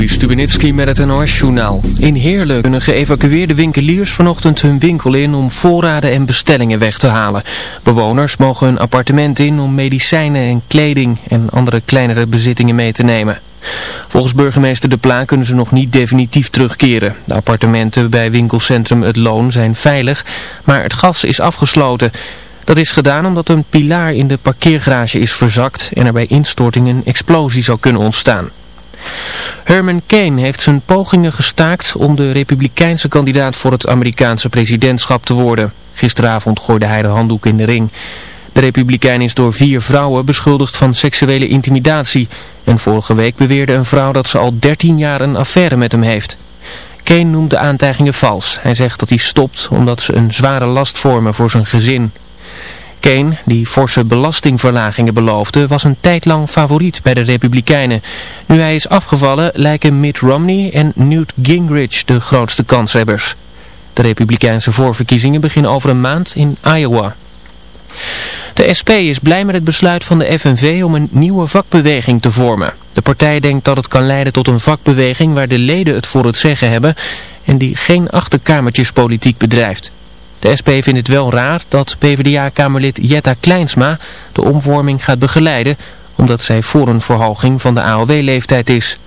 Juri Stubenitski met het NOS-journaal. In Heerlen kunnen geëvacueerde winkeliers vanochtend hun winkel in om voorraden en bestellingen weg te halen. Bewoners mogen hun appartement in om medicijnen en kleding en andere kleinere bezittingen mee te nemen. Volgens burgemeester De Pla kunnen ze nog niet definitief terugkeren. De appartementen bij winkelcentrum Het Loon zijn veilig, maar het gas is afgesloten. Dat is gedaan omdat een pilaar in de parkeergarage is verzakt en er bij instorting een explosie zou kunnen ontstaan. Herman Kane heeft zijn pogingen gestaakt om de republikeinse kandidaat voor het Amerikaanse presidentschap te worden. Gisteravond gooide hij de handdoek in de ring. De republikein is door vier vrouwen beschuldigd van seksuele intimidatie. En vorige week beweerde een vrouw dat ze al 13 jaar een affaire met hem heeft. Kane noemt de aantijgingen vals. Hij zegt dat hij stopt omdat ze een zware last vormen voor zijn gezin. Kane, die forse belastingverlagingen beloofde, was een tijd lang favoriet bij de Republikeinen. Nu hij is afgevallen lijken Mitt Romney en Newt Gingrich de grootste kanshebbers. De Republikeinse voorverkiezingen beginnen over een maand in Iowa. De SP is blij met het besluit van de FNV om een nieuwe vakbeweging te vormen. De partij denkt dat het kan leiden tot een vakbeweging waar de leden het voor het zeggen hebben en die geen achterkamertjespolitiek bedrijft. De SP vindt het wel raar dat PvdA-kamerlid Jetta Kleinsma de omvorming gaat begeleiden, omdat zij voor een verhoging van de AOW-leeftijd is.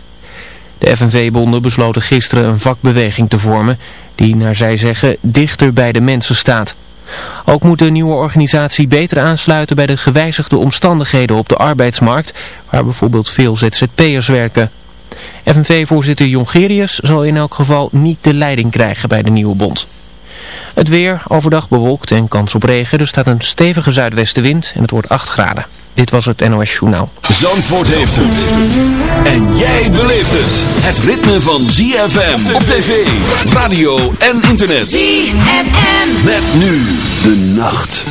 De FNV-bonden besloten gisteren een vakbeweging te vormen die, naar zij zeggen, dichter bij de mensen staat. Ook moet de nieuwe organisatie beter aansluiten bij de gewijzigde omstandigheden op de arbeidsmarkt, waar bijvoorbeeld veel ZZP'ers werken. FNV-voorzitter Jongerius zal in elk geval niet de leiding krijgen bij de nieuwe bond. Het weer, overdag bewolkt en kans op regen. Er staat een stevige zuidwestenwind en het wordt 8 graden. Dit was het NOS Journaal. Zandvoort heeft het. En jij beleeft het. Het ritme van ZFM op tv, radio en internet. ZFM. Met nu de nacht.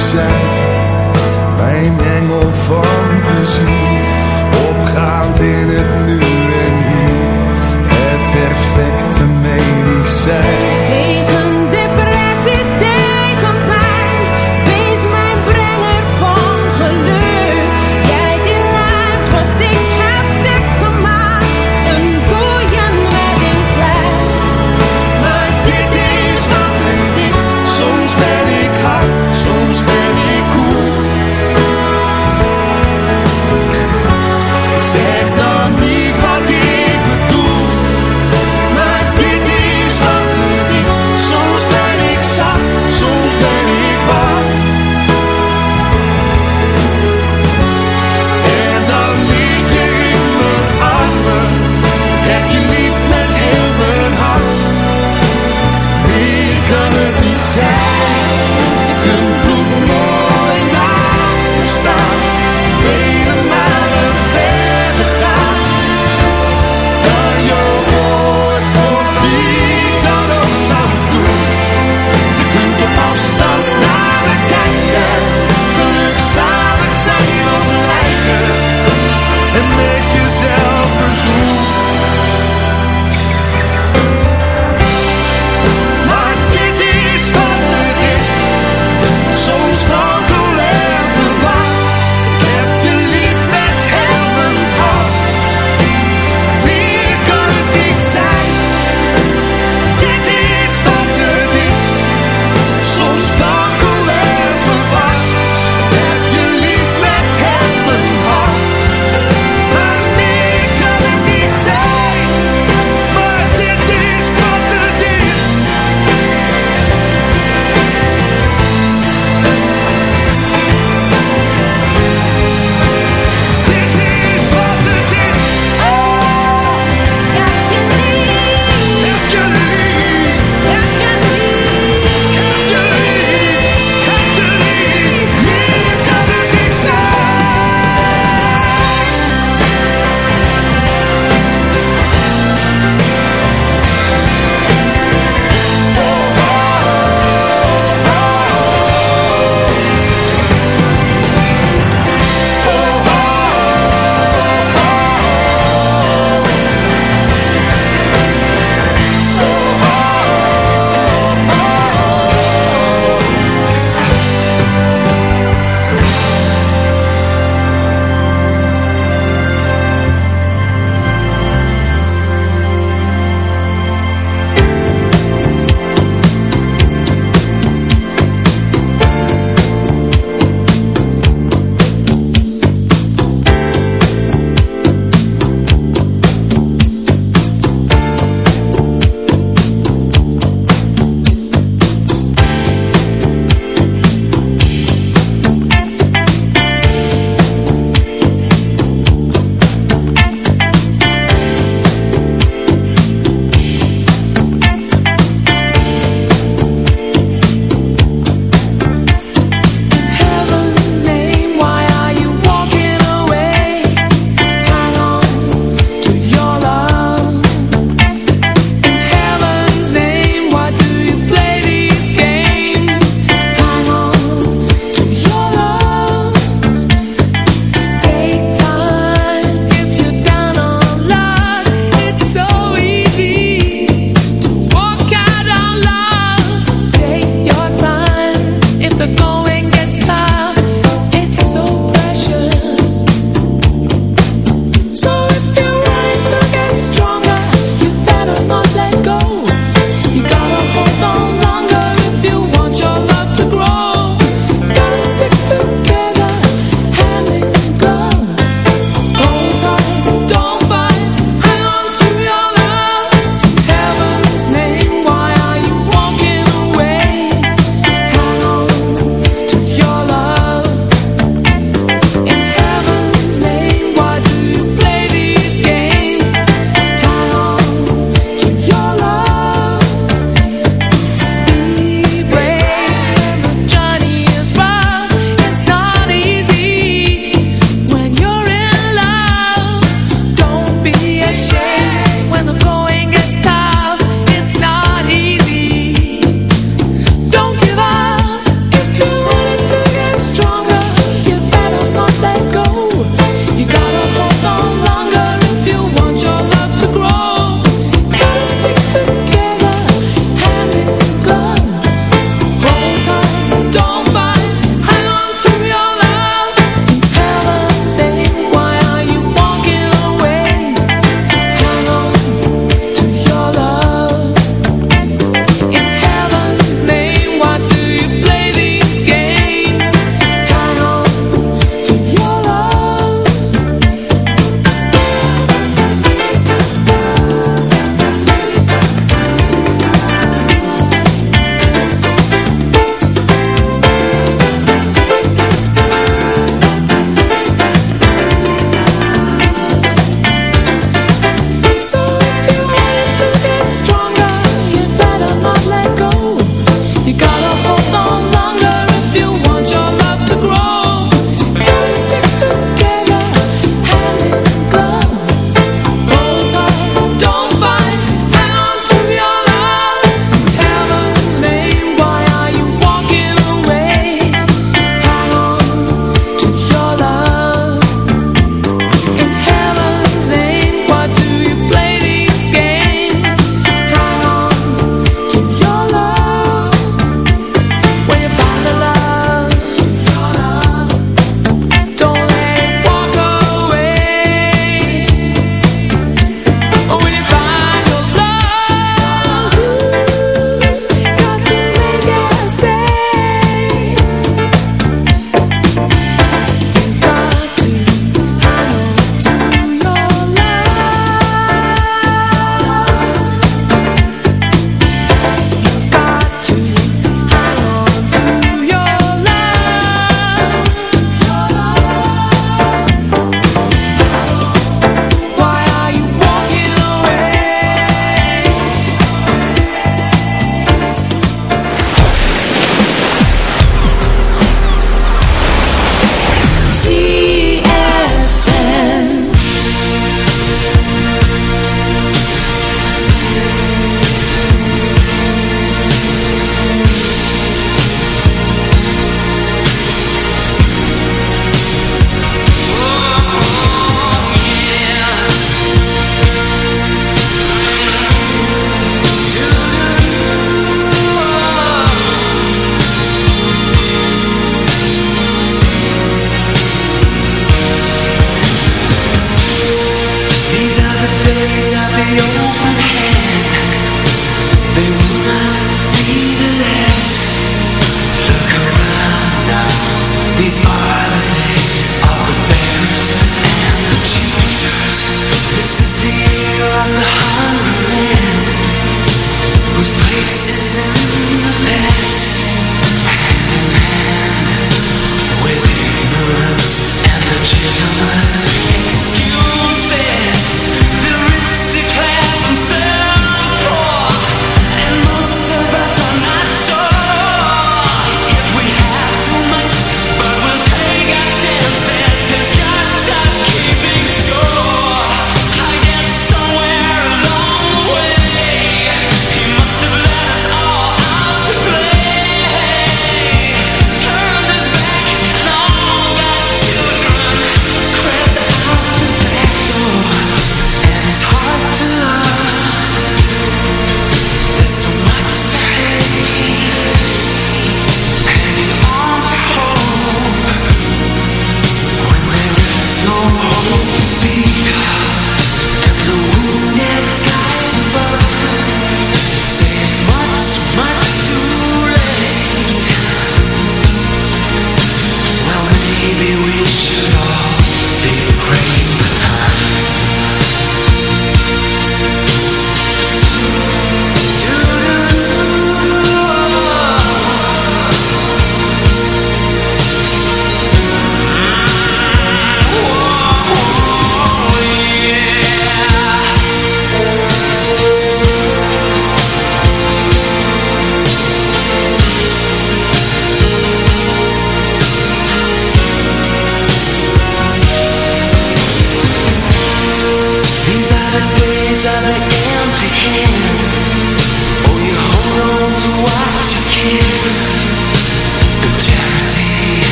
Zijn. Mijn engel van plezier, opgaand in het nu en hier. Het perfecte medicijn.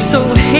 so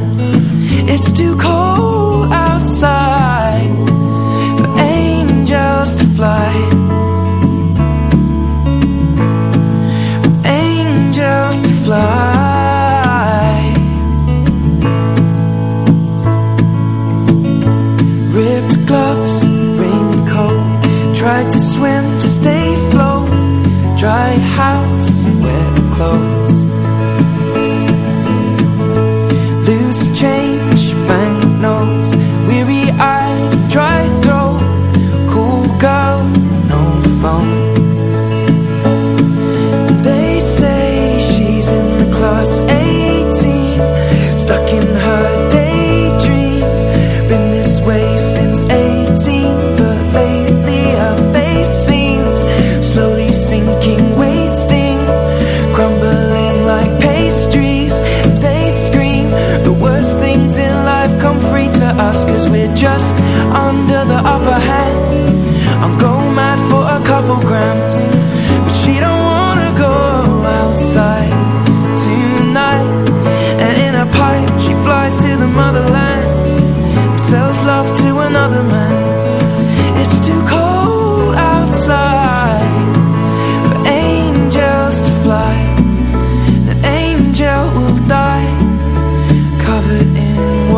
It's too cold outside for angels to fly.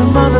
the mother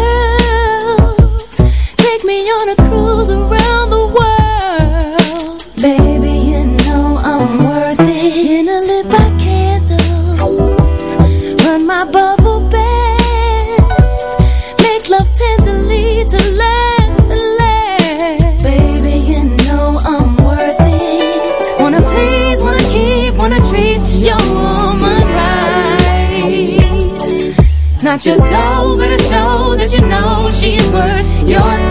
just know, a show that you know she's worth your time.